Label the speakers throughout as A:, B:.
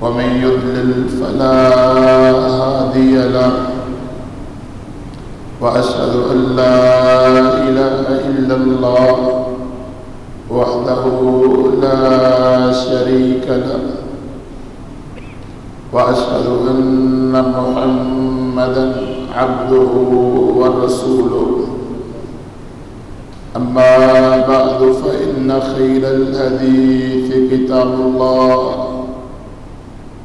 A: ومن يضلل فلا هادي له. وأشهد أن لا إله إلا الله وحده لا شريك له. وأشهد أن محمدا عبده ورسوله. أما بعد فإن خير الحديث كتاب الله.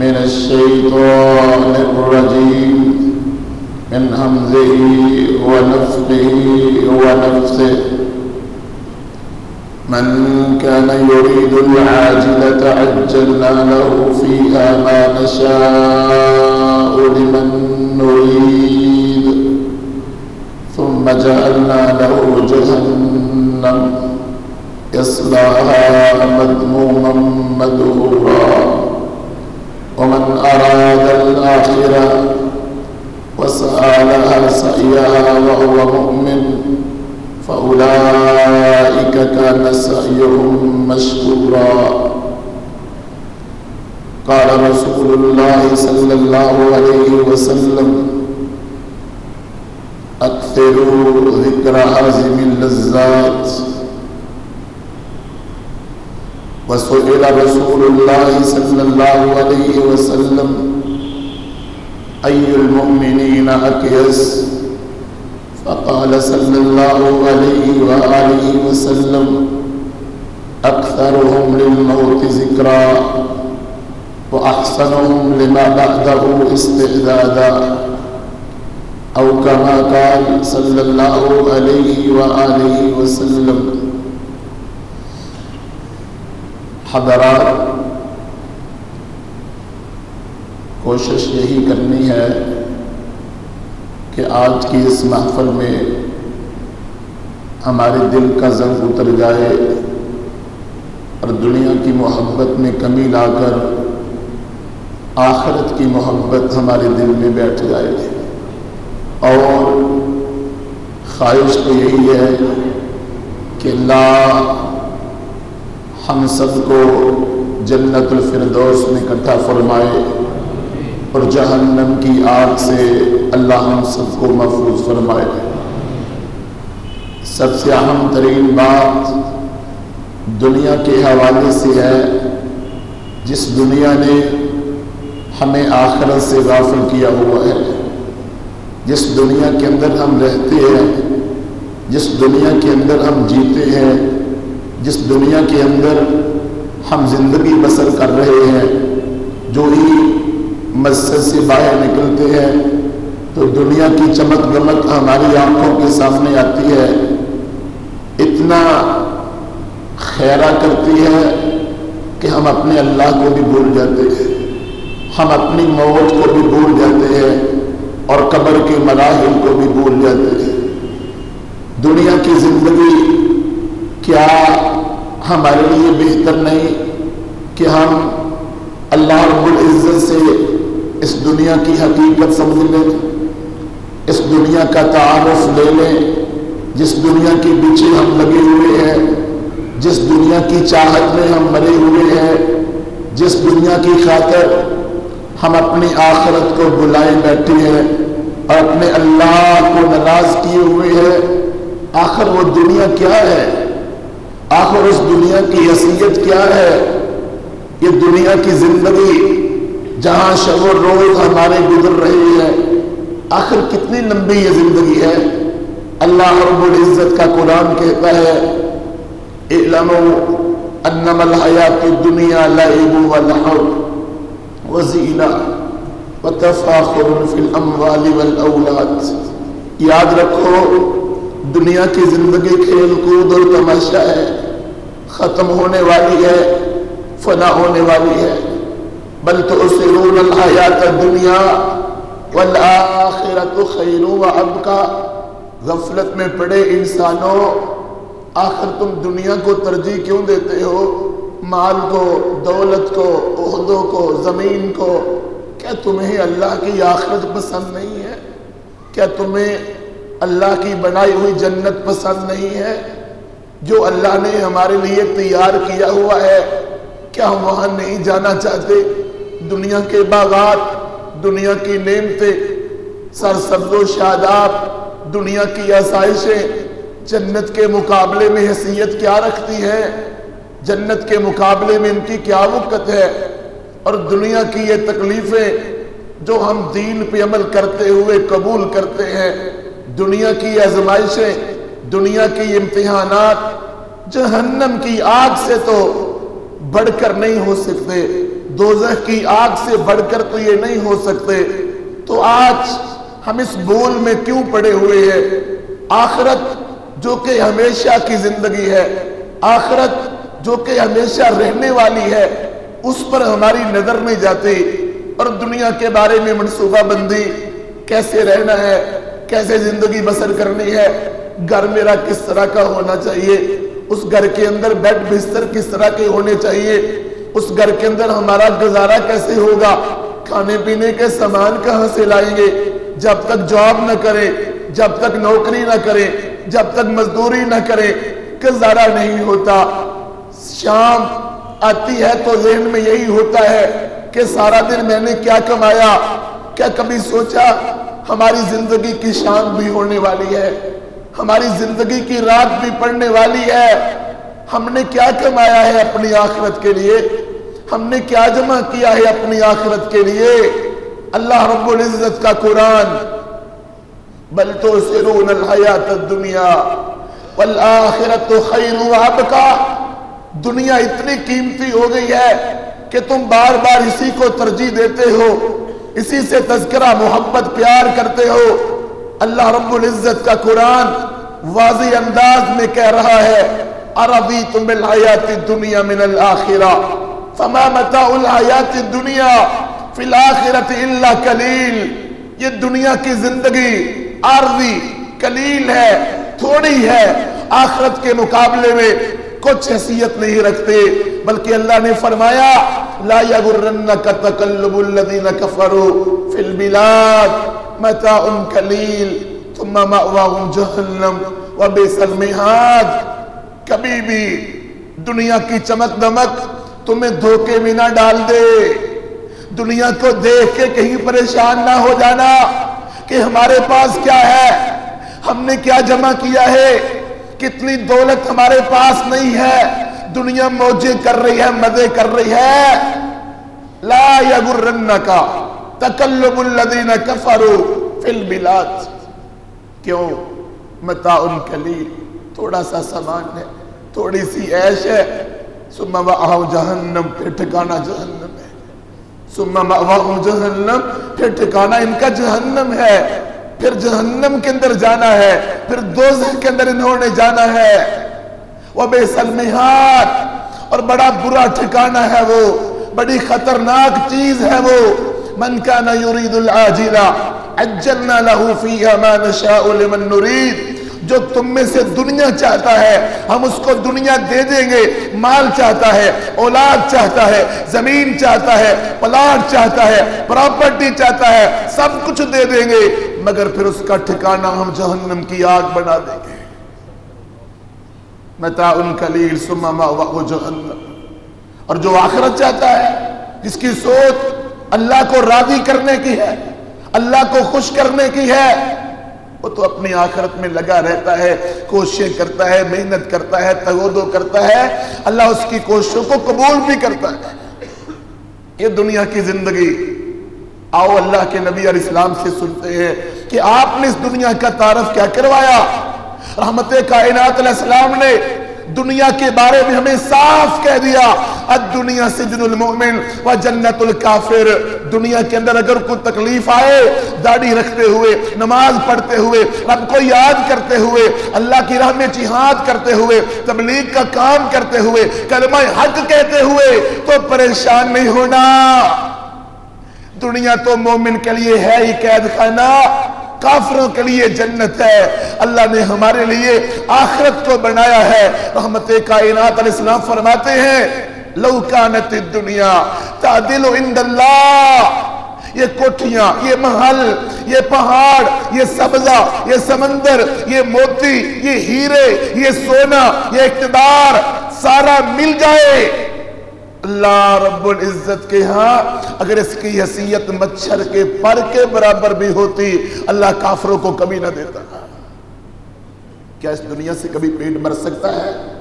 A: من الشيطان الرجيم. من همزه ونفخه ونفسه. من كان يريد العاجلة عجلنا له فيها ما نشاء لمن نريد. ثم جعلنا له جهنم. يصلاها مذموما مدهورا. ومن أراد الآخرة وسعى لها سعيها وهو مؤمن فأولئك كان سعيهم مشكورا. قال رسول الله صلى الله عليه وسلم أكثروا ذكر عازم اللذات وسئل رسول الله صلى الله عليه وسلم أي المؤمنين أكيس فقال صلى الله عليه وآله وسلم أكثرهم للموت ذكرا وأحسنهم لما بعده استعدادا. أو كما قال صلى الله عليه وآله وسلم حضرات، کوشش یہی کرنی ہے کہ آج کی اس محفل میں ہمارے دل کا زنگ اتر جائے اور دنیا کی محبت میں کمی لا کر آخرت کی محبت ہمارے دل میں بیٹھ جائے۔ اور خواہش تو یہی ہے کہ اللہ ہم سب کو جنت الفردوس میں اکٹھا فرمائے اور جہنم کی آگ سے اللہ ہم سب کو محفوظ فرمائے۔ سب سے اہم ترین بات دنیا کے حوالے سے ہے، جس دنیا نے ہمیں آخرت سے غافل کیا ہوا ہے، جس دنیا کے اندر ہم رہتے ہیں، جس دنیا کے اندر ہم جیتے ہیں جس دنیا کے اندر ہم زندگی بسر کر رہے ہیں، جو ہی مسجد سے باہر نکلتے ہیں، تو دنیا کی چمک دمک ہماری آنکھوں کے سامنے آتی ہے۔ اتنا خیرہ کرتی ہے کہ ہم اپنے اللہ کو بھی بھول جاتے ہیں۔ ہم اپنی موت کو بھی بھول جاتے ہیں اور قبر کے مراحل کو بھی بھول جاتے ہیں۔ دنیا کی زندگی کیا ہمارے لیے بہتر نہیں کہ ہم اللہ رب العزت سے اس دنیا کی حقیقت سمجھ لیں، اس دنیا کا تعارف لے لیں، جس دنیا کے پیچھے ہم لگے ہوئے ہیں، جس دنیا کی چاہت میں ہم مرے ہوئے ہیں، جس دنیا کی خاطر ہم اپنی آخرت کو بلائے بیٹھے ہیں اور اپنے اللہ کو ناراض کیے ہوئے ہیں۔ آخر وہ دنیا کیا ہے؟ آخر اس دنیا کی حیثیت کیا ہے؟ یہ دنیا کی زندگی جہاں شب و روز ہمارے گزر رہی ہے، آخر کتنی لمبی یہ زندگی ہے؟ اللہ رب العزت کا قرآن کہتا ہے، اعلموا انما الحیات الدنیا لعب و لحو و زینہ و فی الاموال والاولاد یاد رکھو دنیا کی زندگی کھیل کود اور تماشا ہے، ختم ہونے والی ہے، فنا ہونے والی ہے۔ بل تو اسرون الحیات الدنیا والآخرت خیر و ابقا۔ غفلت میں پڑے انسانوں، آخر تم دنیا کو ترجیح کیوں دیتے ہو؟ مال کو، دولت کو، عہدوں کو، زمین کو۔ کیا تمہیں اللہ کی آخرت پسند نہیں ہے؟ کیا تمہیں اللہ کی بنائی ہوئی جنت پسند نہیں ہے۔ جو اللہ نے ہمارے لیے تیار کیا ہوا ہے، کیا ہم وہاں نہیں جانا چاہتے؟ دنیا کے باغات، دنیا کی نعمتیں، سرسبز و شاداب، دنیا کی آسائشیں۔ جنت کے مقابلے میں حیثیت کیا رکھتی ہے؟ جنت کے مقابلے میں ان کی کیا وقت ہے؟ اور دنیا کی یہ تکلیفیں جو ہم دین پہ عمل کرتے ہوئے قبول کرتے ہیں دنیا کی آزمائشیں، دنیا کی امتحانات، جہنم کی آگ سے تو بڑھ کر نہیں ہو سکتے، دوزخ کی آگ سے بڑھ کر تو یہ نہیں ہو سکتے۔ تو آج ہم اس بول میں کیوں پڑے ہوئے ہیں؟ آخرت جو کہ ہمیشہ کی زندگی ہے، آخرت جو کہ ہمیشہ رہنے والی ہے، اس پر ہماری نظر نہیں جاتی۔ اور دنیا کے بارے میں منصوبہ بندی کیسے رہنا ہے؟ کیسے زندگی بسر کرنی ہے؟ گھر میرا کس طرح کا ہونا چاہیے؟ اس گھر کے اندر بیڈ بستر کس طرح کے ہونے چاہیے؟ اس گھر کے اندر ہمارا گزارا کیسے ہوگا؟ کھانے پینے کے سامان کہاں سے لائیں گے؟ جب تک جاب نہ کرے، جب تک نوکری نہ کرے، جب تک مزدوری نہ کرے، گزارا نہیں ہوتا۔ شام آتی ہے تو ذہن میں یہی ہوتا ہے کہ سارا دن میں نے کیا کمایا؟ کیا کبھی سوچا ہماری زندگی کی شام بھی ہونے والی ہے، ہماری زندگی کی رات بھی پڑنے والی ہے۔ ہم نے کیا کمایا ہے اپنی آخرت کے لیے؟ ہم نے کیا جمع کیا ہے اپنی آخرت کے لیے؟ اللہ رب العزت کا قرآن۔ بل تو سرون الحیات الدنیا والآخرت خیر وابقا دنیا اتنی قیمتی ہو گئی ہے کہ تم بار بار اسی کو ترجیح دیتے ہو۔ اسی سے تذکرہ محبت پیار کرتے ہو۔ اللہ رب العزت کا قرآن واضح انداز میں کہہ رہا ہے اَرَضِيتُمْ بِالْحَيَاتِ الدُّنْيَا مِنَ الْآخِرَةِ فما متاع الحیات الدنیا فی الاخرت الا کلیل یہ دنیا کی زندگی عارضی کلیل ہے، تھوڑی ہے۔ آخرت کے مقابلے میں کچھ حیثیت نہیں رکھتے، بلکہ اللہ نے فرمایا، لا یغرنک تقلب الذین کفروا فی البلاد متاع کلیل ثم مأواهم جہنم وبئس المہاد کبھی بھی دنیا کی چمک دمک تمہیں دھوکے میں نہ ڈال دے۔ دنیا کو دیکھ کے کہیں پریشان نہ ہو جانا کہ ہمارے پاس کیا ہے، ہم نے کیا جمع کیا ہے۔ کتنی دولت ہمارے پاس نہیں ہے۔ دنیا موجے کر رہی ہے مدے کر رہی ہے۔ لا یغرنکا تکلب الذین کفروا فی البلاد۔ کیوں؟ متاع کلیل تھوڑا سا سامان ہے، تھوڑی سی عیش ہے۔ سما مأواہم جہنم، پھر ٹھکانہ جہنم ہے۔ سما مأواہم جہنم، پھر ٹھکانہ ان کا جہنم ہے۔ پھر جہنم کے اندر جانا ہے، پھر دوزہ کے اندر انہوں نے جانا ہے۔ وہ بے سلمیحات اور بڑا برا ٹھکانہ ہے وہ، بڑی خطرناک چیز ہے وہ۔ من کانا یرید العاجلہ عجلنا له فیہا ما نشاء لمن نرید جو تم میں سے دنیا چاہتا ہے، ہم اس کو دنیا دے دیں گے۔ مال چاہتا ہے، اولاد چاہتا ہے، زمین چاہتا ہے پلاٹ چاہتا ہے، پراپرٹی چاہتا ہے، سب کچھ دے دیں گے۔ مگر پھر اس کا ٹھکانہ ہم جہنم کی آگ بنا دیں گے۔ متا ان کلیل سما وہ جہنم۔ اور جو آخرت چاہتا ہے، جس کی سوچ اللہ کو راضی کرنے کی ہے، اللہ کو خوش کرنے کی ہے، وہ تو اپنی آخرت میں لگا رہتا ہے، کوششیں کرتا ہے، محنت کرتا ہے تغودو کرتا ہے۔ اللہ اس کی کوششوں کو قبول بھی کرتا ہے۔ یہ دنیا کی زندگی، آؤ اللہ کے نبی علیہ السلام سے سنتے ہیں۔ کہ آپ نے اس دنیا کا تعارف کیا کروایا؟ رحمت کائنات علیہ السلام نے دنیا کے بارے میں ہمیں صاف کہہ دیا۔ الدنیا سجن المؤمن و جنت الکافر۔ دنیا کے اندر اگر کوئی تکلیف آئے، داڑھی رکھتے ہوئے، نماز پڑھتے ہوئے، رب کو یاد کرتے ہوئے، اللہ کی راہ میں جہاد کرتے ہوئے، تبلیغ کا کام کرتے ہوئے، کلمہ حق کہتے ہوئے، تو پریشان نہیں ہونا۔ دنیا تو مومن کے لیے ہے ہی قید خانہ۔ کافروں کے لیے جنت ہے۔ اللہ نے ہمارے لیے آخرت کو بنایا ہے۔ رحمت کائنات علیہ السلام فرماتے ہیں، لو کانت الدنیا تعدل عند اللہ۔ یہ کوٹھیاں، یہ محل، یہ پہاڑ، یہ سبزہ، یہ سمندر، یہ موتی، یہ ہیرے، یہ سونا، یہ اقتدار، سارا مل جائے۔ اللہ رب العزت کے ہاں اگر اس کی حیثیت مچھر کے پر کے برابر بھی ہوتی، اللہ کافروں کو کبھی نہ دیتا۔ کیا اس دنیا سے کبھی پیٹ بھر سکتا ہے؟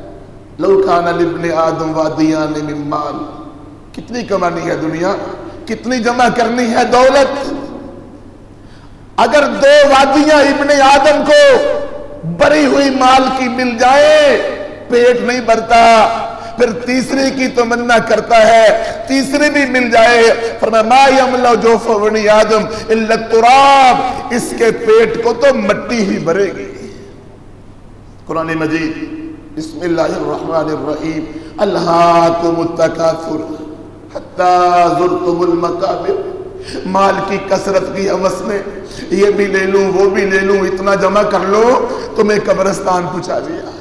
A: لو کان آدم وادیان مال۔ کتنی کمانی ہے دنیا، کتنی جمع کرنی ہے دولت۔ اگر دو وادیاں ابن آدم کو بری ہوئی مال کی مل جائے پیٹ نہیں بھرتا۔ پھر تیسری کی تمنا کرتا ہے تیسری بھی مل جائے۔ فرمایا، ما یملو جو فونی آدم الا التراب۔ اس کے پیٹ کو تو مٹی ہی بھرے گی۔ قرآن مجید، بسم اللہ الرحمن الرحیم۔ الہاکم التکاثر حتی زرتم المقابر۔ مال کی کثرت کی حوث میں، یہ بھی لے لوں، وہ بھی لے لوں، اتنا جمع کر لو، تمہیں قبرستان پہنچا دیا۔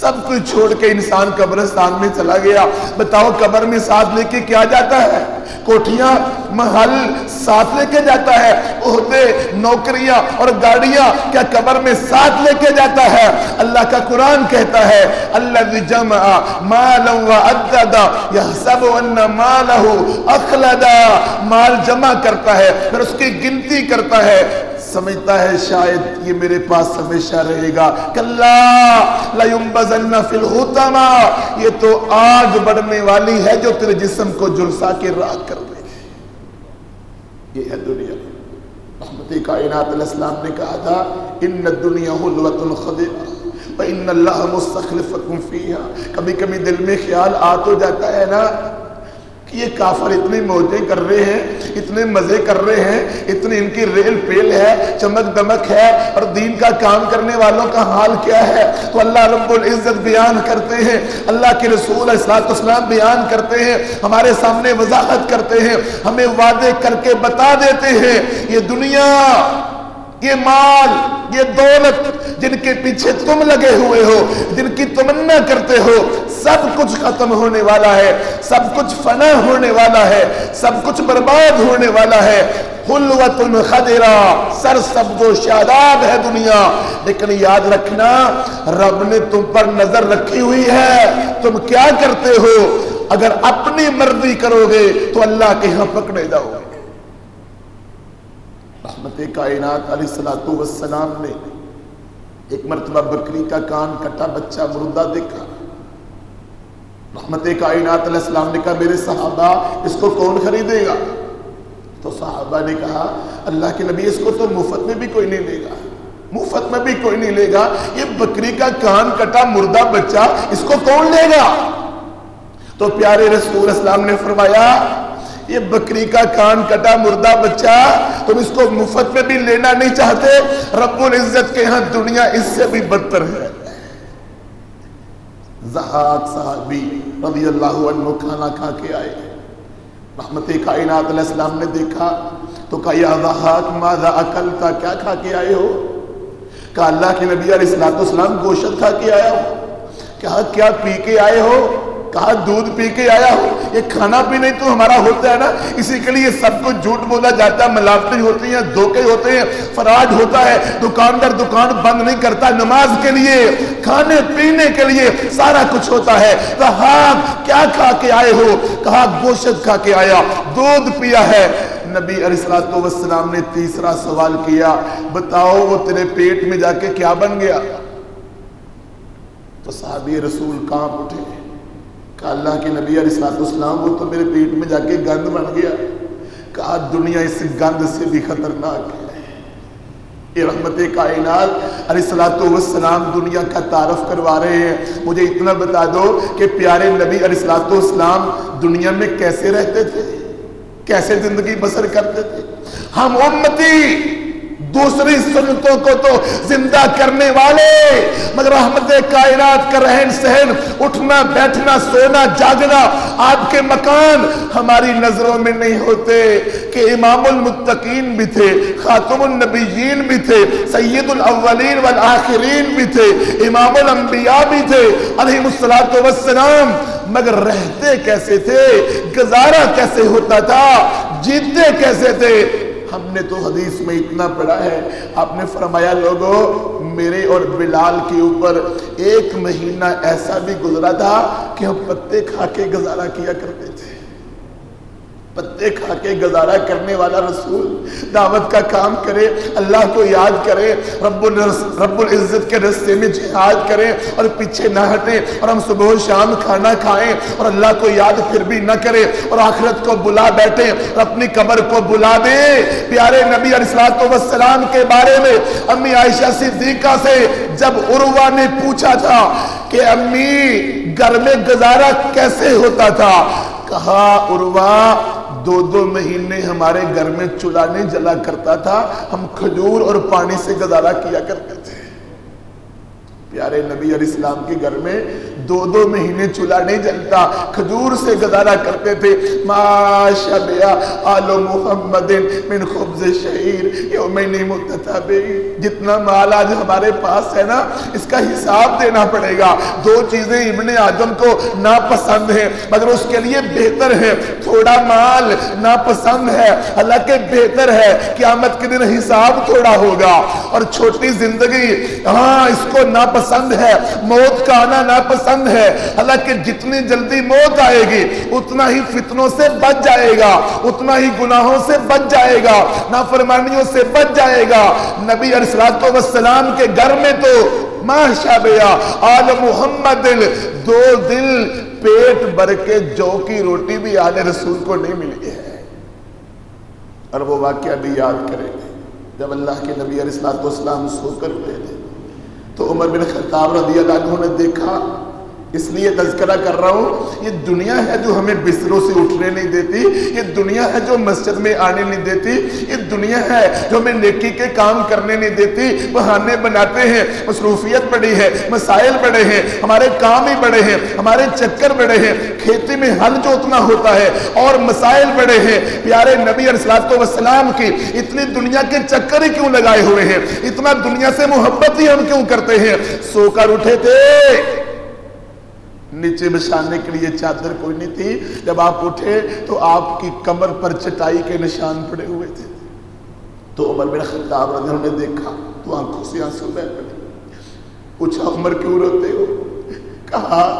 A: سب کچھ چھوڑ کے انسان قبرستان میں چلا گیا۔ بتاؤ قبر میں ساتھ لے کے کیا جاتا ہے؟ کوٹھیاں، محل ساتھ لے کے جاتا ہے۔ عہدے، نوکریاں اور گاڑیاں کیا قبر میں ساتھ لے کے جاتا ہے؟ اللہ کا قرآن کہتا ہے اللہ جمع مالا و عددا یحسب ان مالہ اخلدا مال جمع کرتا ہے، پھر اس کی گنتی کرتا ہے۔ سمجھتا ہے شاید یہ میرے پاس ہمیشہ رہے گا۔ فی الحتما یہ تو آگ بڑھنے والی ہے جو تیرے جسم کو جلسا کے راک کر دے یہ ہے دنیا۔ رحمت کائنات علیہ السلام نے کہا تھا، ان الدنیا حلوت الخدرہ وَإِنَّ اللَّهَ مُسْتَخْلِفَكُمْ فِيهَا۔ کبھی کبھی دل میں خیال آ تو جاتا ہے نا یہ کافر اتنی موجیں کر رہے ہیں، اتنے مزے کر رہے ہیں، اتنی ان کی ریل پیل ہے، چمک دمک ہے، اور دین کا کام کرنے والوں کا حال کیا ہے؟ تو اللہ رب العزت بیان کرتے ہیں، اللہ کے رسول اسلام بیان کرتے ہیں، ہمارے سامنے وضاحت کرتے ہیں، ہمیں وعدے کر کے بتا دیتے ہیں، یہ دنیا یہ مال، یہ دولت جن کے پیچھے تم لگے ہوئے ہو، جن کی تمنا کرتے ہو، سب کچھ ختم ہونے والا ہے، سب کچھ فنا ہونے والا ہے، سب کچھ برباد ہونے والا ہے۔ حلوت خدرہ سر سبز و شاداب ہے دنیا۔ لیکن یاد رکھنا، رب نے تم پر نظر رکھی ہوئی ہے۔ تم کیا کرتے ہو؟ اگر اپنی مرضی کرو گے تو اللہ کے ہاں پکڑے جاؤ گے۔ رحمت کائنات علیہ السلام نے ایک مرتبہ بکری کا کان کٹا، بچہ مردہ دیکھا۔ رحمت کائنات علیہ السلام نے کہا، میرے صحابہ، اس کو کون خریدے گا؟ تو صحابہ نے کہا، اللہ کے نبی، اس کو تو مفت میں بھی کوئی نہیں لے گا۔ مفت میں بھی کوئی نہیں لے گا۔ یہ بکری کا کان کٹا، مردہ بچہ، اس کو کون لے گا؟ تو پیارے رسول اسلام نے فرمایا یہ بکری کا کان کٹا مردہ بچہ، تم اس کو مفت میں بھی لینا نہیں چاہتے۔ رب العزت کے ہاں دنیا اس سے بھی بدتر ہے۔ زہاق صحابی رضی اللہ عنہ کھانا کھا کے آئے۔ رحمت کائنات علیہ السلام نے دیکھا، تو کہا، یا زہاق، ماذا اکلتا کیا کھا کے آئے ہو؟ کہا، اللہ کے نبی علیہ السلام گوشت کھا کے آیا ہو کہا، کیا پی کے آئے ہو؟ کہا دودھ پی کے آیا ہو یہ کھانا بھی نہیں تو ہمارا ہوتا ہے نا؟ اسی کے لیے سب کو جھوٹ بولا جاتا ہے۔ ملاوٹیں ہوتی ہیں، دھوکے ہوتے ہیں، فراڈ ہوتا ہے۔ دکاندار دکان بند نہیں کرتا نماز کے لیے، کھانے پینے کے لیے سارا کچھ ہوتا ہے۔ کہا، کیا کھا کے آئے ہو؟ کہا، گوشت کھا کے آیا۔ دودھ پیا ہے۔ نبی علیہ السلام نے تیسرا سوال کیا، بتاؤ وہ تیرے پیٹ میں جا کے کیا بن گیا؟ تو صحابی رسول کہاں اٹھے؟ کہا اللہ کے نبی علیہ السلام وہ تو میرے پیٹ میں جا کے گند بن گیا۔ کہا دنیا اس گند سے بھی خطرناک ہے۔ یہ رحمت کائنات علیہ السلام دنیا کا تعارف کروا رہے ہیں۔ مجھے اتنا بتا دو کہ پیارے نبی علیہ السلام دنیا میں کیسے رہتے تھے؟ کیسے زندگی بسر کرتے تھے؟ ہم امتی دوسری سنتوں کو تو زندہ کرنے والے۔ مگر رحمت کائنات کا رہن سہن، اٹھنا، بیٹھنا، سونا، جاگنا آپ کے مکان ہماری نظروں میں نہیں ہوتے۔ کہ امام المتقین بھی تھے، خاتم النبیین بھی تھے، سید الاولین والآخرین بھی تھے، امام الانبیاء بھی تھے، علیہ السلام والسلام۔ مگر رہتے کیسے تھے؟ گزارا کیسے ہوتا تھا؟ جیتے کیسے تھے؟ ہم نے تو حدیث میں اتنا پڑھا ہے۔ آپ نے فرمایا لوگوں میرے اور بلال کے اوپر ایک مہینہ ایسا بھی گزرا تھا کہ ہم پتے کھا کے گزارا کیا کرتے تھے۔ پتے کھا کے گزارا کرنے والا رسول دعوت کا کام کرے اللہ کو یاد کرے رب, رب العزت کے رستے میں جہاد کرے اور پیچھے نہ ہٹے اور ہم صبح و شام کھانا کھائیں اور اللہ کو یاد پھر بھی نہ کرے اور آخرت کو بلا بیٹھے اور اپنی قبر کو بلا دے۔ پیارے نبی علیہ السلام کے بارے میں امی عائشہ صدیقہ سے جب عروہ نے پوچھا تھا کہ امی گھر میں گزارا کیسے ہوتا تھا؟ کہا عروہ دو دو مہینے ہمارے گھر میں چولہا نہیں جلا کرتا تھا، ہم کھجور اور پانی سے گزارا کیا کرتے تھے۔ پیارے نبی علیہ السلام کے گھر میں دو دو مہینے چولہا نہیں جلتا، کھجور سے گزارا کرتے تھے۔ ماشا بیا آلو محمد من خبز شہیر یومین متتابی جتنا مال آج ہمارے پاس ہے نا، اس کا حساب دینا پڑے گا۔ دو چیزیں ابن آدم کو ناپسند ہیں، مگر اس کے لیے بہتر ہے تھوڑا مال ناپسند ہے اللہ کے بہتر ہے۔ قیامت کے دن حساب تھوڑا ہوگا۔ اور چھوٹی زندگی ہاں اس کو ناپسند ہے، موت کا آنا ناپسند پسند ہے۔ حالانکہ جتنی جلدی موت آئے گی، اتنا ہی فتنوں سے بچ جائے گا، اتنا ہی گناہوں سے بچ جائے گا، نافرمانیوں سے بچ جائے گا۔ نبی علیہ السلام کے گھر میں تو ماشا بیا آل محمد دل دو دل پیٹ بھر کے جو کی روٹی بھی آل رسول کو نہیں ملی ہے۔ اور وہ واقعہ بھی یاد کریں گے، جب اللہ کے نبی علیہ السلام سو کر اٹھے تھے۔ تو عمر بن خطاب رضی اللہ عنہ نے دیکھا اس لیے تذکرہ کر رہا ہوں، یہ دنیا ہے جو ہمیں بستروں سے اٹھنے نہیں دیتی، یہ دنیا ہے جو مسجد میں آنے نہیں دیتی، یہ دنیا ہے جو ہمیں نیکی کے کام کرنے نہیں دیتی، بہانے بناتے ہیں، مصروفیت بڑی ہے، مسائل بڑے ہیں، ہمارے کام ہی بڑے ہیں، ہمارے چکر بڑے ہیں، کھیتی میں حل جو اتنا ہوتا ہے، اور مسائل بڑے ہیں۔ پیارے نبی علیہ السلام کی، اتنی دنیا کے چکر ہی کیوں لگائے ہوئے ہیں؟ اتنا دنیا سے محبت ہی ہم کیوں کرتے ہیں؟ سو کر اٹھے تھے۔ نیچے بچھانے کے لیے چادر کوئی نہیں تھی۔ جب آپ اٹھے تو آپ کی کمر پر چٹائی کے نشان پڑے ہوئے تھے۔ تو عمر بن خطاب رضی اللہ نے دیکھا تو آنکھوں سے آنسو بہ پڑے۔ پوچھا، عمر کیوں روتے ہو؟ کہا،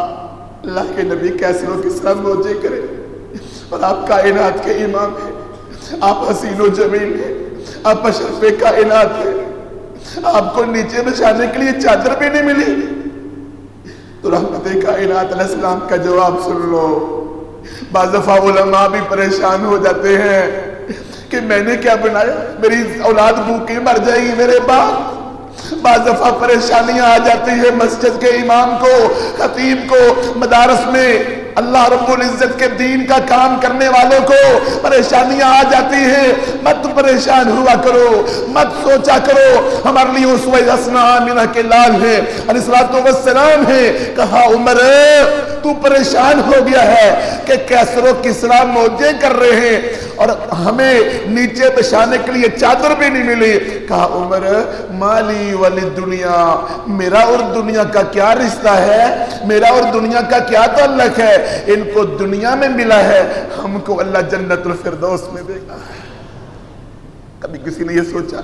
A: اللہ کے نبی کیسے ہو؟ کس طرح موجے کرے؟ اور آپ کائنات کے امام ہیں۔ آپ حسین و جمیل ہیں۔ آپ اشرف کائنات ہیں۔ آپ کو نیچے بچھانے کے لیے چادر بھی نہیں ملی۔ تو رحمت کائنات علیہ السلام کا جواب سن لو۔ بعض دفعہ علماء بھی پریشان ہو جاتے ہیں کہ میں نے کیا بنایا؟ میری اولاد بھوکے مر جائے گی میرے باپ۔ بعض دفعہ پریشانیاں آ جاتی ہیں مسجد کے امام کو، خطیب کو، مدارس میں اللہ رب العزت کے دین کا کام کرنے والوں کو پریشانیاں آ جاتی ہیں۔ مت پریشان ہوا کرو، مت سوچا کرو، ہمارے لیے اس وسنا آمینہ کے لال ہے علیہ السلام ہے کہا، عمر، تو پریشان ہو گیا ہے کہ کیسر و کسرا موجے کر رہے ہیں۔ اور ہمیں نیچے بشانے کے لیے چادر بھی نہیں ملی۔ کہا عمر، مالی والی دنیا، میرا اور دنیا کا کیا رشتہ ہے؟ میرا اور دنیا کا کیا تعلق ہے؟ ان کو دنیا میں ملا ہے۔ ہم کو اللہ جنت الفردوس میں دے گا کبھی کسی نے یہ سوچا؟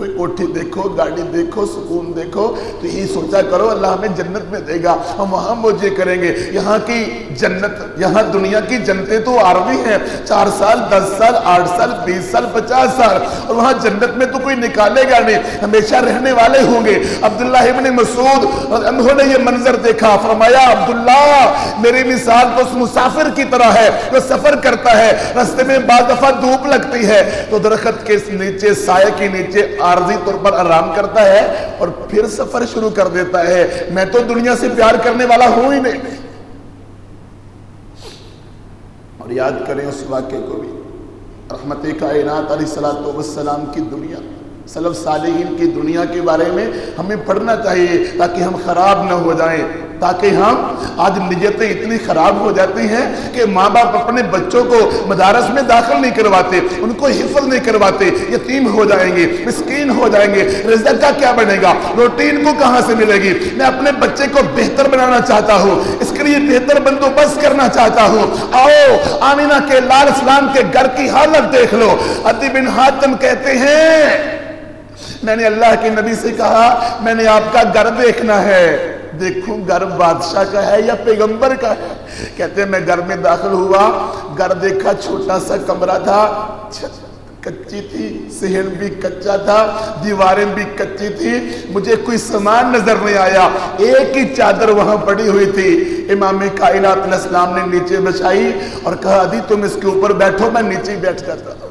A: کوئی کوٹھی دیکھو، گاڑی دیکھو، سکون دیکھو، تو یہی سوچا کرو، اللہ ہمیں جنت میں دے گا۔ ہم وہاں موجے کریں گے۔ یہاں کی جنت، یہاں دنیا کی جنتیں تو عربی ہیں۔ چار سال، دس سال، آٹھ سال، بیس سال، پچاس سال۔ اور وہاں جنت میں تو کوئی نکالے گا نہیں۔ ہمیشہ رہنے والے ہوں گے۔ عبداللہ ابن مسعود انہوں نے یہ منظر دیکھا۔ فرمایا، عبداللہ، میری مثال تو اس مسافر کی طرح ہے، جو سفر کرتا ہے، رستے میں بعض دفعہ دھوپ لگتی ہے۔ تو درخت کے نیچے، سائے کے نیچے عارضی طور پر آرام کرتا ہے اور پھر سفر شروع کر دیتا ہے۔ میں تو دنیا سے پیار کرنے والا ہوں ہی نہیں۔ اور یاد کریں اس واقعے کو بھی۔ رحمت کائنات علیہ السلام کی دنیا، سلف صالحین کی دنیا کے بارے میں ہمیں پڑھنا چاہیے تاکہ ہم خراب نہ ہو جائیں۔ تاکہ ہم آج نیتیں اتنی خراب ہو جاتی ہیں کہ ماں باپ اپنے بچوں کو مدارس میں داخل نہیں کرواتے، ان کو حفظ نہیں کرواتے، یتیم ہو جائیں گے، مسکین ہو جائیں گے، رزق کا کیا بنے گا؟ روٹین کو کہاں سے ملے گی؟ میں اپنے بچے کو بہتر بنانا چاہتا ہوں، اس کے لیے بہتر بندوبست کرنا چاہتا ہوں۔ آؤ، آمینہ کے لال اسلام کے گھر کی حالت دیکھ لو۔ عدی بن حاتم کہتے ہیں، میں نے اللہ کے نبی سے کہا، میں نے آپ کا گھر دیکھنا ہے۔ دیکھوں گھر بادشاہ کا ہے یا پیغمبر کا ہے؟ کہتے ہیں میں گھر میں داخل ہوا، گھر دیکھا چھوٹا سا کمرہ تھا کچی تھی سہن بھی کچا تھا، دیواریں بھی کچی تھی مجھے کوئی سامان نظر نہیں آیا، ایک ہی چادر وہاں پڑی ہوئی تھی۔ امام کائنات علیہ السلام نے نیچے بچائی اور کہا دی تم اس کے اوپر بیٹھو، میں نیچے بیٹھ جاتا ہوں۔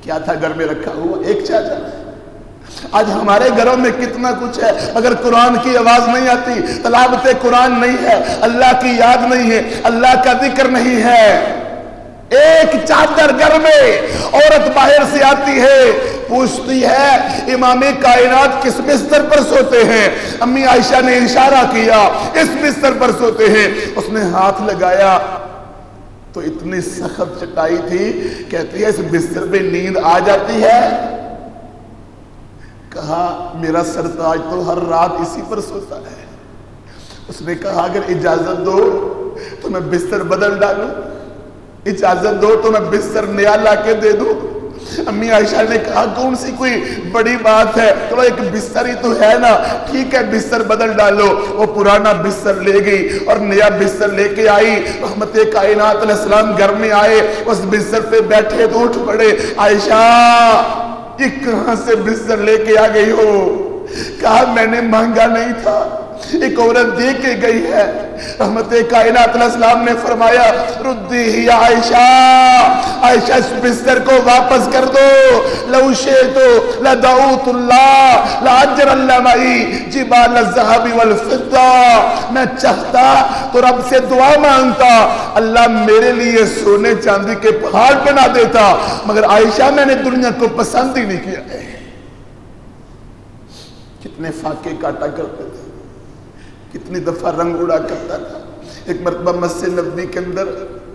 A: کیا تھا گھر میں رکھا ہوا؟ ایک چادر۔ آج ہمارے گھروں میں کتنا کچھ ہے۔ اگر قرآن کی آواز نہیں آتی، تلاوت قرآن نہیں ہے۔ اللہ کی یاد نہیں ہے، اللہ کا ذکر نہیں ہے۔ ایک چادر گھر میں عورت باہر سے آتی ہے، پوچھتی ہے، امام کائنات کس بستر پر سوتے ہیں؟ امی عائشہ نے اشارہ کیا، اس بستر پر سوتے ہیں۔ اس نے ہاتھ لگایا، تو اتنی سخت چٹائی تھی، کہتی ہے، اس بستر پہ نیند آ جاتی ہے۔ کہا، میرا سرتاج تو ہر رات اسی پر سوتا ہے. اس نے کہا، اگر اجازت دو تو میں بستر بدل ڈالوں، اجازت دو تو میں بستر نیا لا کے دے دوں. امی عائشہ نے کہا، کون سی کوئی بڑی بات ہے؟ تو ایک بستر ہی تو ہے نا، ٹھیک ہے، بستر بدل ڈالو. وہ پرانا بستر لے گئی اور نیا بستر لے کے آئی۔ رحمت کائنات علیہ السلام گھر میں آئے، اس بستر پہ بیٹھے تو اٹھ پڑے، عائشہ! یہ کہاں سے بستر لے کے آ گئی ہو؟ کہا میں نے مانگا نہیں تھا۔ ایک عورت دے کے گئی ہے۔ رحمت کائنات علیہ السلام نے فرمایا، ردی ہی عائشہ عائشہ، اس بستر کو واپس کر دو۔ لو شیطو لدعوت اللہ لاجر اللہ مئی جبال الزہب والفضہ۔ میں چاہتا تو رب سے دعا مانگتا۔ اللہ میرے لیے سونے چاندی کے پہاڑ بنا دیتا، مگر عائشہ میں نے دنیا کو پسند ہی نہیں کیا۔ کتنے فاقے کاٹا کرتے تھے۔ کتنی دفعہ رنگ اڑا کرتا تھا۔ ایک مرتبہ مسجد نبی کے اندر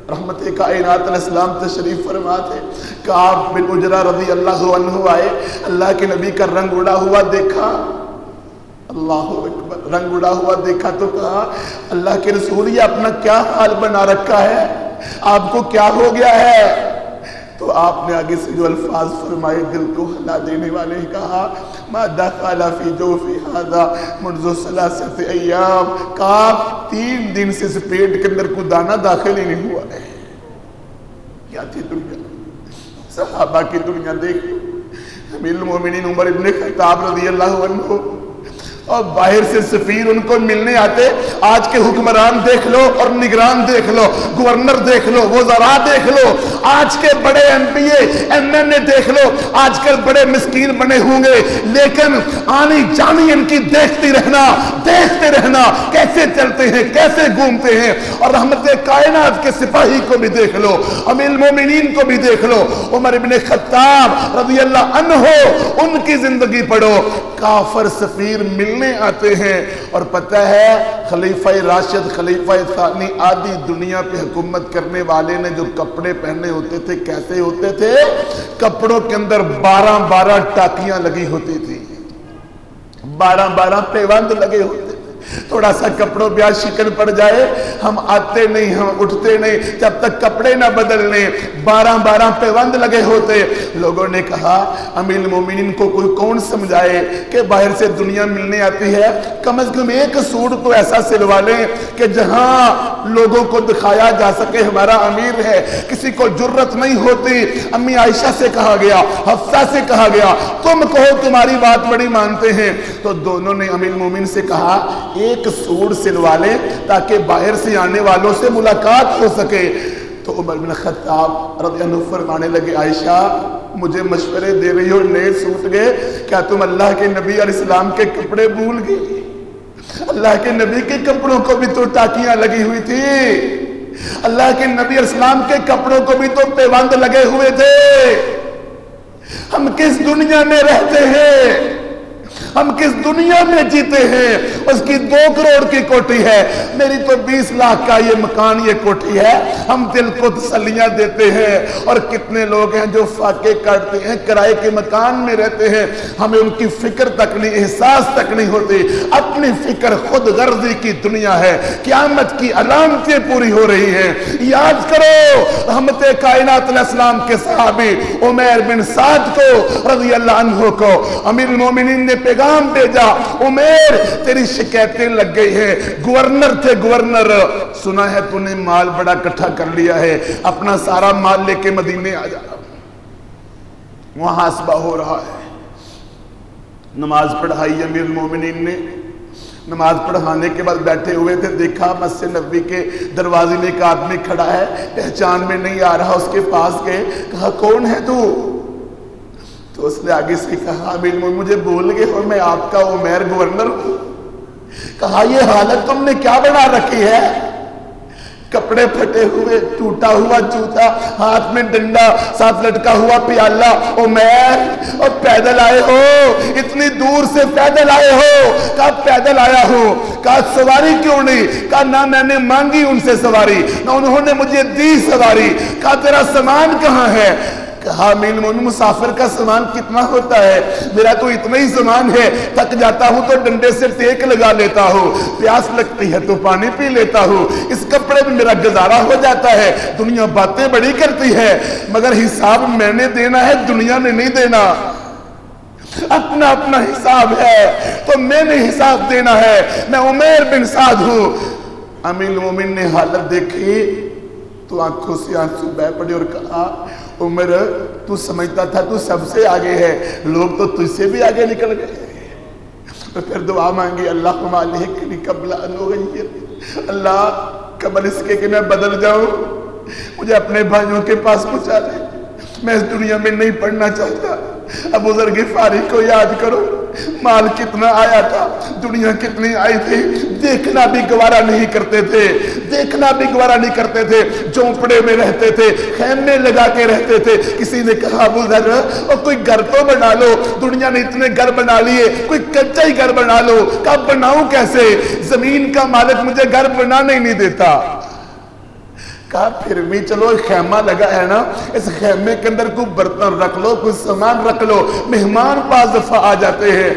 A: رحمت کائنات علیہ السلام تشریف فرما تھے کعب بن اجرا رضی اللہ عنہ آئے، اللہ کے نبی کا رنگ اڑا ہوا دیکھا۔ اللہ اکبر، رنگ اڑا ہوا دیکھا تو کہا، اللہ کے رسول یہ اپنا کیا حال بنا رکھا ہے؟ آپ کو کیا ہو گیا ہے؟ تو آپ نے آگے سے جو الفاظ فرمائے دل کو ہلا دینے والے کہا، ما دخل فی جو فی حاضا منذ سلاست ایام. کہا، تین دن سے اس پیٹ کے اندر کو دانا داخل ہی نہیں ہوا ہے۔ کیا تھی دنیا؟ صحابہ کی دنیا دیکھ امیر المومنین عمر ابن خطاب رضی اللہ عنہ اور باہر سے سفیر ان کو ملنے آتے، آج کے حکمران دیکھ لو اور نگران دیکھ لو، گورنر دیکھ لو وزراء دیکھ لو، آج کے بڑے M P A M N A دیکھ لو، آج کل بڑے مسکین بنے ہوں گے، لیکن آنی جانی ان کی دیکھتی رہنا، دیکھتے رہنا، کیسے چلتے ہیں، کیسے گھومتے ہیں، اور رحمت کائنات کے سپاہی کو بھی دیکھ لو، امیر المومنین کو بھی دیکھ لو، عمر ابن خطاب رضی اللہ عنہ، ان کی زندگی پڑھو، کافر سفیر مل ملنے آتے ہیں۔ اور پتہ ہے، خلیفہ راشد، خلیفہ ثانی آدھی دنیا پہ حکومت کرنے والے نے جو کپڑے پہنے ہوتے تھے، کیسے ہوتے تھے؟ کپڑوں کے اندر بارہ بارہ ٹاکیاں لگی ہوتی تھی بارہ بارہ پیوند لگے ہوتے تھوڑا سا کپڑوں پہ شکن پڑ جائے۔ ہم آتے نہیں، ہم اٹھتے نہیں۔ جب تک کپڑے نہ بدل لیں بارہ بارہ پیوند لگے ہوتے۔ لوگوں نے کہا امیل مومنین کو کوئی کون سمجھائے کہ باہر سے دنیا ملنے آتی ہے؟ کم از کم ایک سوٹ تو ایسا سلوا لیں کہ جہاں لوگوں کو دکھایا جا سکے، ہمارا امیر ہے۔ کسی کو جرت نہیں ہوتی۔ امی عائشہ سے کہا گیا، حفصہ سے کہا گیا، تم کہو تمہاری بات بڑی مانتے ہیں۔ تو دونوں نے امیل مومن سے کہا ایک سوٹ سلوا لیں تاکہ باہر سے آنے والوں سے ملاقات ہو سکے۔ تو عمر بن خطاب رضی اللہ فرمانے لگے، عائشہ، مجھے مشورے دے رہی ہو، نئے سوٹ گئے، کیا تم اللہ کے نبی علیہ السلام کے کپڑے بھول گئے؟ اللہ کے نبی کے کپڑوں کو بھی تو ٹاکیاں لگی ہوئی تھی۔ اللہ کے نبی علیہ السلام کے کپڑوں کو بھی تو پیوند لگے ہوئے تھے۔ ہم کس دنیا میں رہتے ہیں؟ ہم کس دنیا میں جیتے ہیں؟ اس کی دو کروڑ کی کوٹی ہے۔ میری تو بیس لاکھ کا یہ مکان، یہ کوٹی ہے۔ ہم دل کو تسلیاں دیتے ہیں۔ اور کتنے لوگ ہیں جو فاقے کاٹتے ہیں، کرائے کے مکان میں رہتے ہیں۔ ہمیں ان کی فکر تک نہیں، احساس تک نہیں ہوتی۔ اپنی فکر خود غرضی کی دنیا ہے۔ قیامت کی علامتیں پوری ہو رہی ہیں۔ یاد کرو رحمت کائنات علیہ السلام کے صحابی عمیر بن سعد کو رضی اللہ عنہ کو۔ امیر المومنین نے پیغام پیغام بھیجا، عمیر، تیری شکایتیں لگ گئی ہیں۔ گورنر تھے گورنر، سنا ہے تو نے مال بڑا کٹھا کر لیا ہے۔ اپنا سارا مال لے کے مدینے آ جا۔ وہاں حاسبہ ہو رہا ہے۔ نماز پڑھائی امیر المومنین نے۔ نماز پڑھانے کے بعد بیٹھے ہوئے تھے۔ دیکھا مسجد نبی کے دروازے میں ایک آدمی کھڑا ہے۔ پہچان میں نہیں آ رہا، اس کے پاس گئے۔ کہا، کون ہے تو؟ تو اس نے آگے سے کہا، امیر مجھے بول گئے اور میں آپ کا عمیر گورنر ہوں۔ کہا، یہ حالت تم نے کیا بنا رکھی ہے؟ کپڑے پھٹے ہوئے، ٹوٹا ہوا جوتا، ہاتھ میں ڈنڈا، ساتھ لٹکا ہوا پیالہ، عمیر، اور پیدل آئے ہو۔ اتنی دور سے پیدل آئے ہو۔ کہا، پیدل آیا ہو کہا، سواری کیوں نہیں؟ کہا، نہ میں نے مانگی ان سے سواری، نہ انہوں نے مجھے دی سواری۔ کہا، تیرا سامان کہاں ہے؟ کہا میل مومن مسافر کا سامان کتنا ہوتا ہے؟ میرا تو اتنا ہی سامان ہے۔ تک جاتا ہوں تو ڈنڈے سے ٹیک لگا لیتا ہوں۔ پیاس لگتی ہے تو پانی پی لیتا ہوں۔ اس کپڑے میں میرا گزارا ہو جاتا ہے۔ دنیا باتیں بڑی کرتی ہے۔ مگر حساب میں نے دینا ہے، دنیا نے نہیں دینا۔ اپنا اپنا حساب ہے۔ تو میں نے حساب دینا ہے۔ میں عمیر بن سعد ہوں۔ امیل مومن نے حالت دیکھی تو آنکھوں سے آنسو بہ پڑی اور کہا عمر، تو سمجھتا تھا تو سب سے آگے ہے۔ لوگ تو تجھ سے بھی آگے نکل گئے۔ تو پھر دعا مانگی، اللہ مالک قبل اللہ، قبل اس کے کہ میں بدل جاؤں، مجھے اپنے بھائیوں کے پاس پہنچا دے۔ میں اس دنیا میں نہیں پڑھنا چاہتا۔ ابو ذر غفاری کو یاد کرو۔ مال کتنا آیا تھا؟ دنیا کتنی آئی تھی؟ دیکھنا بھی گوارا نہیں کرتے تھے۔ دیکھنا بھی گوارا نہیں کرتے تھے۔ چونپڑے میں رہتے تھے، خیمے لگا کے رہتے تھے۔ کسی نے کہا، ابو ذر اور کوئی گھر تو بنا لو۔ دنیا نے اتنے گھر بنا لیے، کوئی کچا ہی گھر بنا لو۔ کب بناؤں کیسے؟ زمین کا مالک مجھے گھر بنانے ہی نہیں دیتا۔ کہا، پھر بھی چلو خیمہ لگا ہے نا، اس خیمے کے اندر کوئی برتن رکھ لو، کوئی سامان رکھ لو، مہمان پاس دفعہ آ جاتے ہیں۔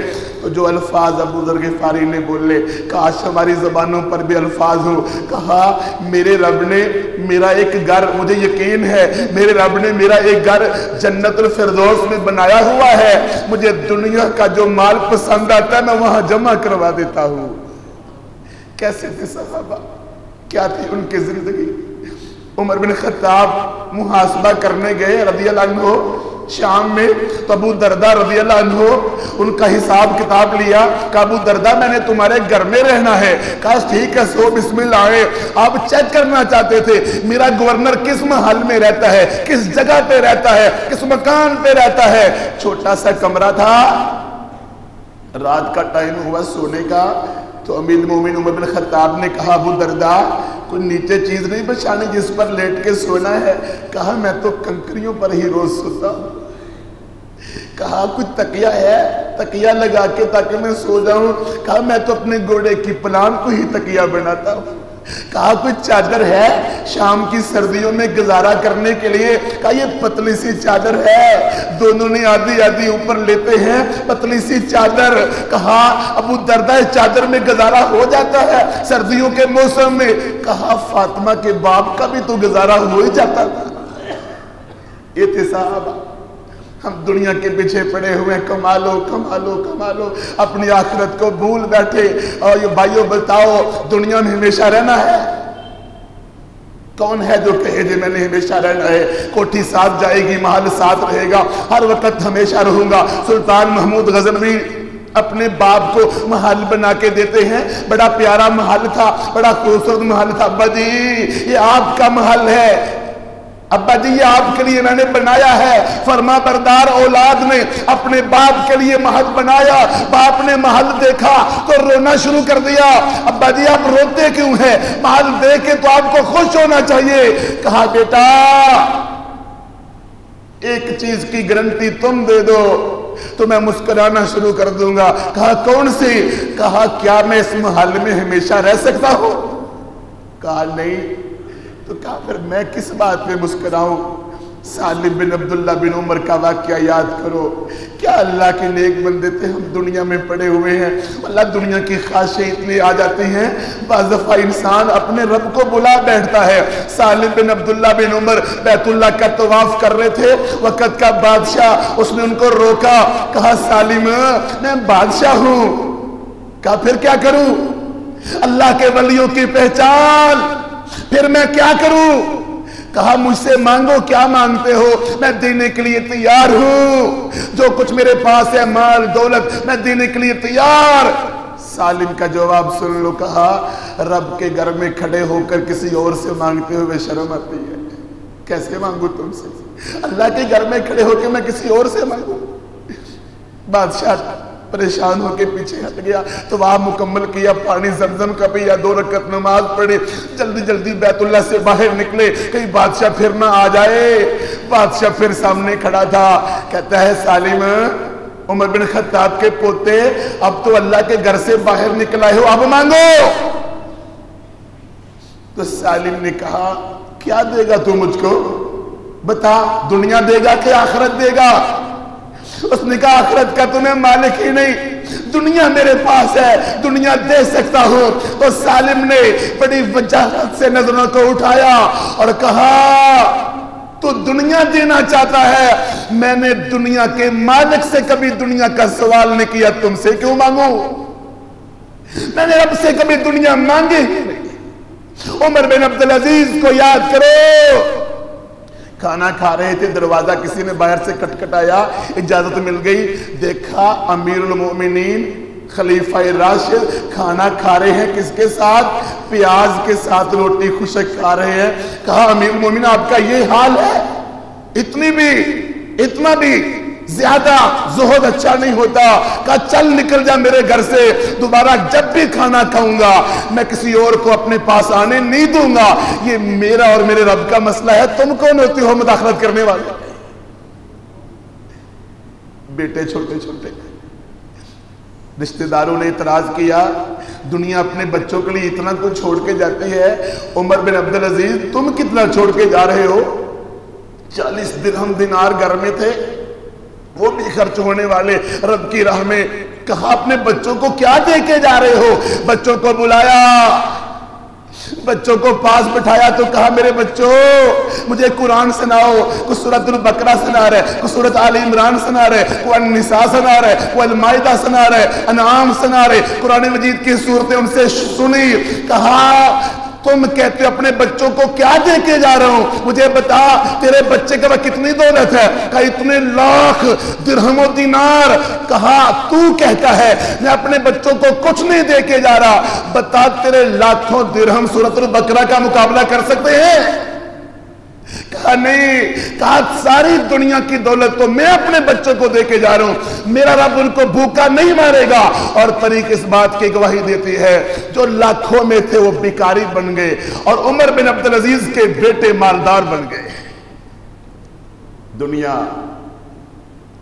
A: تو جو الفاظ ابو ذر غفاری نے بولے، کاش ہماری زبانوں پر بھی الفاظ ہو کہا، میرے رب نے میرا ایک گھر، مجھے یقین ہے، میرے رب نے میرا ایک گھر جنت الفردوس میں بنایا ہوا ہے۔ مجھے دنیا کا جو مال پسند آتا ہے، میں وہاں جمع کروا دیتا ہوں۔ کیسے تھے صحابہ؟ کیا تھی ان کی زندگی؟ عمر بن خطاب محاسبہ کرنے گئے رضی اللہ عنہ۔ شام میں تو ابو دردہ رضی اللہ عنہ ان کا حساب کتاب لیا کہ ابو دردہ میں نے تمہارے گھر میں رہنا ہے۔ کہا، ٹھیک ہے، سو بسم اللہ۔ آئے آپ چیک کرنا چاہتے تھے، میرا گورنر کس محل میں رہتا ہے، کس جگہ پہ رہتا ہے، کس مکان پہ رہتا ہے۔ چھوٹا سا کمرہ تھا۔ رات کا ٹائم ہوا سونے کا۔ تو امیر مومن عمر بن خطاب نے کہا ابو دردا کوئی نیچے چیز نہیں بچانی جس پر لیٹ کے سونا ہے۔ کہا، میں تو کنکریوں پر ہی روز سوتا ہوں۔ کہا، کچھ تکیہ ہے، تکیہ لگا کے تاکہ میں سو جاؤں۔ کہا، میں تو اپنے گوڑے کی پلان کو ہی تکیہ بناتا ہوں۔ کہا کوئی چادر ہے شام کی سردیوں میں گزارا کرنے کے لیے؟ کہا یہ پتلی سی چادر ہے۔ دونوں نے آدھی آدھی اوپر لیتے ہیں، پتلی سی چادر۔ کہا، ابو دردہ چادر میں گزارا ہو جاتا ہے سردیوں کے موسم میں۔ کہا، فاطمہ کے باپ کا بھی تو گزارا ہو ہی جاتا۔ تھا یہ تھے صاحب ہم دنیا کے پیچھے پڑے ہوئے کما لو کما لو کما لو اپنی آخرت کو بھول بیٹھے۔ اور یہ بھائیوں بتاؤ، دنیا میں ہمیشہ رہنا ہے؟ کون ہے جو کہے جی میں نے ہمیشہ رہنا ہے؟ کوٹھی ساتھ جائے گی، محل ساتھ رہے گا۔ ہر وقت ہمیشہ رہوں گا۔ سلطان محمود غزنوی اپنے باپ کو محل بنا کے دیتے ہیں۔ بڑا پیارا محل تھا، بڑا خوبصورت محل تھا۔ بدی، یہ آپ کا محل ہے۔ ابا جی یہ آپ کے لیے میں نے بنایا ہے۔ فرما بردار اولاد نے اپنے باپ کے لیے محل بنایا۔ باپ نے محل دیکھا تو رونا شروع کر دیا۔ ابا جی آپ روتے کیوں ہیں؟ محل دیکھے تو آپ کو خوش ہونا چاہیے۔ کہا، بیٹا، ایک چیز کی گرنٹی تم دے دو، تو میں مسکرانا شروع کر دوں گا۔ کہا، کون سی؟ کہا، کیا میں اس محل میں ہمیشہ رہ سکتا ہوں؟ کہا، نہیں۔ تو کہا پھر میں کس بات پہ مسکراؤں؟ سالم بن عبداللہ بن عمر کا واقعہ یاد کرو۔ کیا اللہ کے نیک بندے تھے ہم دنیا میں پڑے ہوئے ہیں؟ اللہ دنیا کی خواہشیں اتنی آ جاتی ہیں بعض دفعہ انسان اپنے رب کو بلا بیٹھتا ہے۔ سالم بن عبداللہ بن عمر بیت اللہ کا طواف کر رہے تھے۔ وقت کا بادشاہ اس نے ان کو روکا، کہا، سالم، میں بادشاہ ہوں۔ کہا پھر کیا کروں؟ اللہ کے ولیوں کی پہچان۔ پھر میں کیا کروں؟ کہا، مجھ سے مانگو، کیا مانگتے ہو؟ میں دینے کے لیے تیار ہوں۔ جو کچھ میرے پاس ہے، مال، دولت، میں دینے کے لیے تیار۔ سالم کا جواب سن لو، کہا، رب کے گھر میں کھڑے ہو کر کسی اور سے مانگتے ہوئے شرم آتی ہے۔ کیسے مانگو تم سے؟ اللہ کے گھر میں کھڑے ہو کے میں کسی اور سے مانگوں۔ بادشاہ پریشان ہو کے پیچھے ہٹ گیا۔ تو وہاں مکمل کیا، پانی زمزم کا پیا، دو رکعت نماز پڑھے جلدی جلدی بیت اللہ سے باہر نکلے۔ کہیں بادشاہ پھر نہ آ جائے۔ بادشاہ پھر سامنے کھڑا تھا۔ کہتا ہے، سالم، عمر بن خطاب کے پوتے، اب تو اللہ کے گھر سے باہر نکلا ہو۔ اب مانگو۔ تو سالم نے کہا، کیا دے گا تو مجھ کو؟ بتا، دنیا دے گا کہ آخرت دے گا؟ اس نے کہا آخرت کا تمہیں مالک ہی نہیں۔ دنیا میرے پاس ہے، دنیا دے سکتا ہوں۔ تو سالم نے بڑی وجاہت سے نظروں کو اٹھایا اور کہا، تو دنیا دینا چاہتا ہے۔ میں نے دنیا کے مالک سے کبھی دنیا کا سوال نہیں کیا، تم سے کیوں مانگوں؟ میں نے رب سے کبھی دنیا مانگی ہی نہیں۔ عمر بن عبدالعزیز کو یاد کرو۔ کھانا کھا رہے تھے، دروازہ کسی نے باہر سے کٹ کٹایا اجازت مل گئی۔ دیکھا امیر المومنین خلیفہ راشد کھانا کھا رہے ہیں۔ کس کے ساتھ؟ پیاز کے ساتھ روٹی خوشک کھا رہے ہیں۔ کہا امیر المومن آپ کا یہ حال ہے؟ اتنی بھی، اتنا بھی۔ زیادہ زہد اچھا نہیں ہوتا کہا چل نکل جا میرے گھر سے، دوبارہ جب بھی کھانا کھاؤں گا، میں کسی اور کو اپنے پاس آنے نہیں دوں گا۔ یہ میرا اور میرے رب کا مسئلہ ہے۔ تم کون ہوتی ہو مداخلت کرنے والے؟ بیٹے چھوٹے چھوٹے۔ رشتہ داروں نے اعتراض کیا، دنیا اپنے بچوں کے لیے اتنا کچھ چھوڑ کے جاتی ہے۔ عمر بن عبدالعزیز، تم کتنا چھوڑ کے جا رہے ہو؟ چالیس درہم دینار گھر میں تھے۔ وہ بھی خرچ ہونے والے رب کی راہ میں کہا اپنے بچوں کو کیا دے کے جا رہے ہو؟ بچوں کو بلایا، بچوں کو پاس بٹھایا تو کہا، میرے بچوں، مجھے قرآن سناؤ، کچھ سورت البقرہ سنا رہے، کچھ سورت علی عمران سنا رہے کوئی النساء سنا رہے کوئی المائدہ سنا رہے، انعام سنا رہے، قرآن مجید کی صورتیں ان سے سنی، کہا تم کہتے اپنے بچوں کو کیا دے کے جا رہا ہوں؟ مجھے بتا، تیرے بچے کا کتنی دولت ہے؟ کہا، اتنے لاکھ درہم و دینار۔ کہا، تو کہتا ہے، میں اپنے بچوں کو کچھ نہیں دے کے جا رہا۔ بتا، تیرے لاکھوں درہم سورت البقرہ کا مقابلہ کر سکتے ہیں؟ کہا، نہیں، کہا، ساری دنیا کی دولت تو میں اپنے بچوں کو دے کے جا رہا ہوں۔ میرا رب ان کو بھوکا نہیں مارے گا۔ اور طریق اس بات کی گواہی دیتی ہے، جو لاکھوں میں تھے وہ بیکاری بن گئے اور عمر بن عبدالعزیز کے بیٹے مالدار بن گئے۔ دنیا،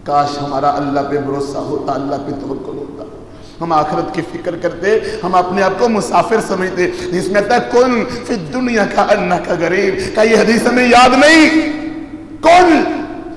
A: کاش ہمارا اللہ پہ بھروسہ ہوتا، اللہ پہ توکل ہوتا۔ ہم آخرت کی فکر کرتے، ہم اپنے آپ کو مسافر سمجھتے، جس میں ہے کن فی دنیا کا اللہ کا غریب، کا یہ حدیث ہمیں یاد نہیں، کن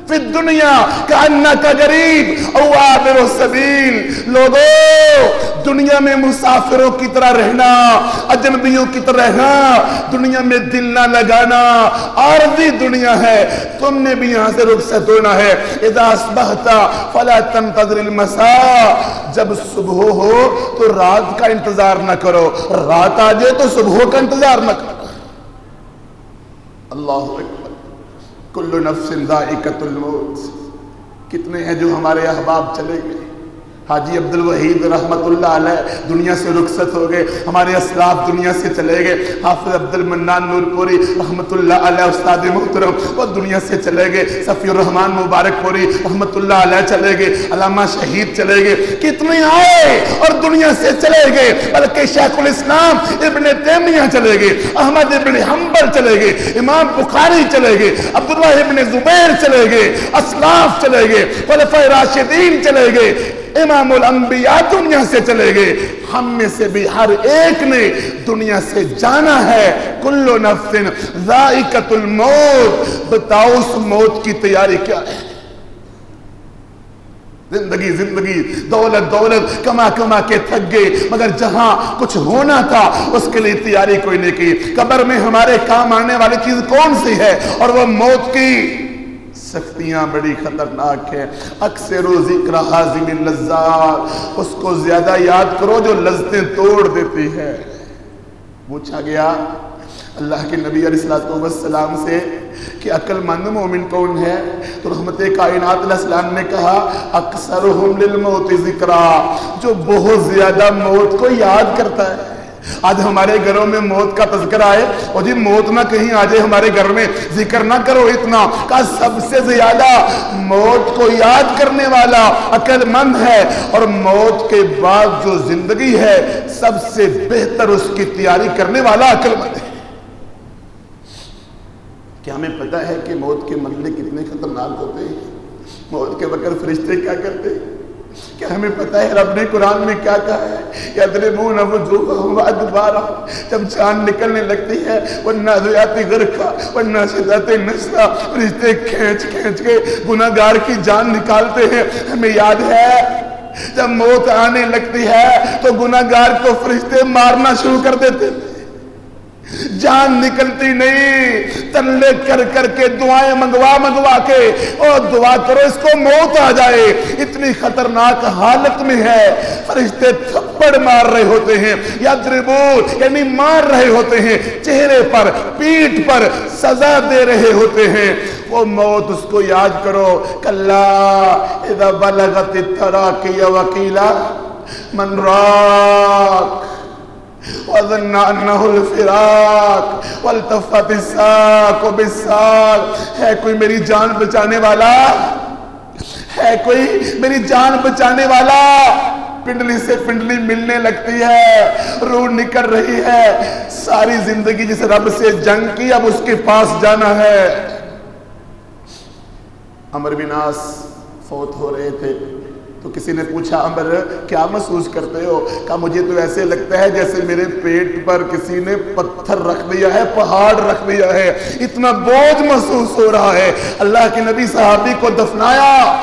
A: فی دنیا کا کا غریب او آبر السبیل لوگو، دنیا میں مسافروں کی طرح رہنا، اجنبیوں کی طرح رہنا، دنیا میں دل نہ لگانا عارضی دنیا ہے۔ تم نے بھی یہاں سے رخصت ہونا ہے۔ اذا اصبحتا فلا تنتظر المساء۔ جب صبح ہو تو رات کا انتظار نہ کرو۔ رات آ جائے تو صبح کا انتظار نہ کرو۔ اللہ اکبر۔ کل نفس ذائقت الموت۔ کتنے ہیں جو ہمارے احباب چلے گئے؟ حاجی عبد الوحید رحمت اللہ علیہ دنیا سے رخصت ہو گئے ہمارے اسلاف دنیا سے چلے گئے حافظ عبد المنان نور پوری رحمت اللہ علیہ استاد محترم وہ دنیا سے چلے گئے صفی الرحمن مبارک پوری رحمت اللہ علیہ چلے گئے علامہ شہید چلے گئے کتنے آئے اور دنیا سے چلے گئے بلکہ شیخ الاسلام ابن تیمیہ چلے گئے احمد ابن حنبل چلے گئے امام بخاری چلے گئے عبداللہ ابن زبیر چلے گئے اسلاف چلے گئے خلفۂ راشدین چلے گئے امام الانبیاء دنیا سے چلے گئے۔ ہم میں سے بھی ہر ایک نے دنیا سے جانا ہے۔ کلو نفس ذائقت الموت۔ بتاؤ اس موت کی تیاری کیا ہے؟ زندگی زندگی، دولت دولت۔ کما کما کے تھک گئے۔ مگر جہاں کچھ ہونا تھا، اس کے لیے تیاری کوئی نہیں کی۔ قبر میں ہمارے کام آنے والی چیز کون سی ہے؟ اور وہ موت کی۔ سختیاں، بڑی خطرناک ہیں۔ اکثر و ذکر حازم اللذات۔ اس کو زیادہ یاد کرو جو لذتیں توڑ دیتی ہے۔ پوچھا گیا اللہ کے نبی علیہ السلام سے کہ عقل مند مومن کون ہے؟ تو رحمت کائنات علیہ السلام نے کہا، اکثرہم للموت ذکرہ جو بہت زیادہ موت کو یاد کرتا ہے۔ آج ہمارے گھروں میں موت کا تذکرہ آئے اور جی موت نہ کہیں آ جائے ہمارے گھر میں ذکر نہ کرو اتنا کا سب سے زیادہ موت کو یاد کرنے والا عقل مند ہے اور موت کے بعد جو زندگی ہے سب سے بہتر اس کی تیاری کرنے والا عقل مند ہے۔ کیا ہمیں پتا ہے کہ موت کے مرحلے کتنے خطرناک ہوتے ہیں؟ موت کے وقت فرشتے کیا کرتے ہیں؟ کیا ہمیں پتہ ہے رب نے قرآن میں کیا کہا ہے یدربون وجوہم ادبارا جب جان نکلنے لگتی ہے ورنہ ذیاتی غرقہ ورنہ فرشتے کھینچ کھینچ کے گناہگار کی جان نکالتے ہیں۔ ہمیں یاد ہے، جب موت آنے لگتی ہے تو گناہگار کو فرشتے مارنا شروع کر دیتے ہیں۔ جان نکلتی نہیں۔ تلے کر کر کے دعائیں منگوا منگوا کے اور دعا کرو اس کو موت آ جائے۔ اتنی خطرناک حالت میں ہے۔ فرشتے تھپڑ مار رہے ہوتے ہیں، یا دربور یعنی مار رہے ہوتے ہیں۔ چہرے پر پیٹ پر سزا دے رہے ہوتے ہیں۔ وہ موت اس کو یاد کرو۔ کلا اذا بلغت التراکی وکیلا من راک وظن انه الفراق والتفت الساق بالساق ہے کوئی میری جان بچانے والا؟ ہے کوئی میری جان بچانے والا؟ پنڈلی سے پنڈلی ملنے لگتی ہے، روح نکل رہی ہے۔ ساری زندگی جس رب سے جنگ کی، اب اس کے پاس جانا ہے۔ عمر بن آس فوت ہو رہے تھے۔ تو کسی نے پوچھا امر کیا محسوس کرتے ہو؟ کہا، مجھے تو ایسے لگتا ہے جیسے میرے پیٹ پر کسی نے پتھر رکھ دیا ہے، پہاڑ رکھ دیا ہے۔ اتنا بوجھ محسوس ہو رہا ہے۔ اللہ کے نبی صحابی کو دفنایا۔